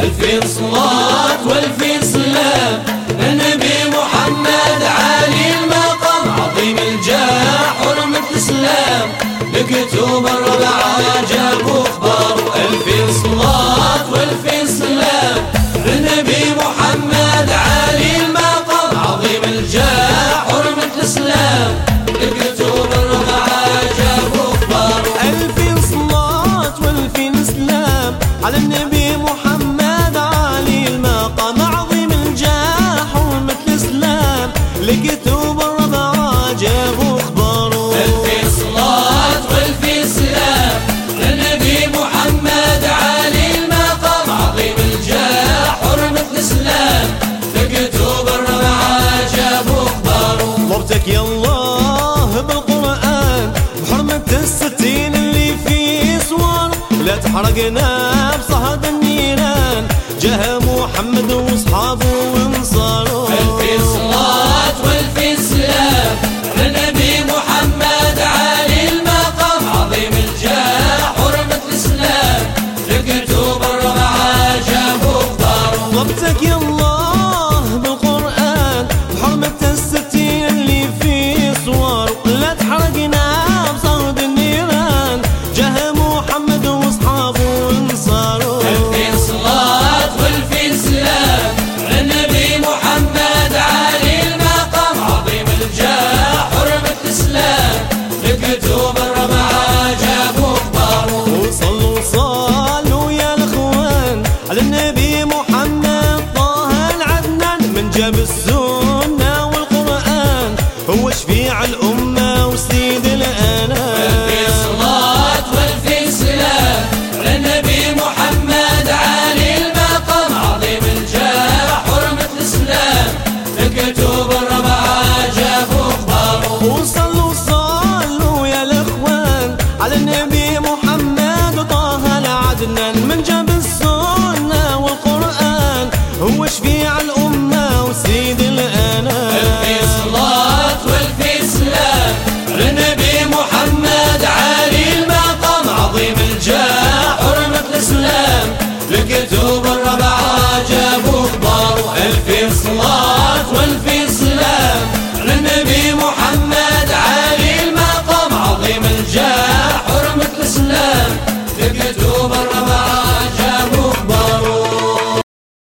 ألفين صلاة والفين سلام للنبي محمد علي المقام عظيم الجاه حرمة الإسلام. لكتوب الربعة جابوا أخبار ألفين صلاة والفين سلام للنبي محمد علي المقام عظيم الجاه حرمة الإسلام. لكتوب الربعة جابوا أخبار ألفين صلاة والفين سلام على النبي الستين اللي في صور لا تحرقنا بصهد النيران جاه محمد وصحابه وانصاره على النبي محمد من جبل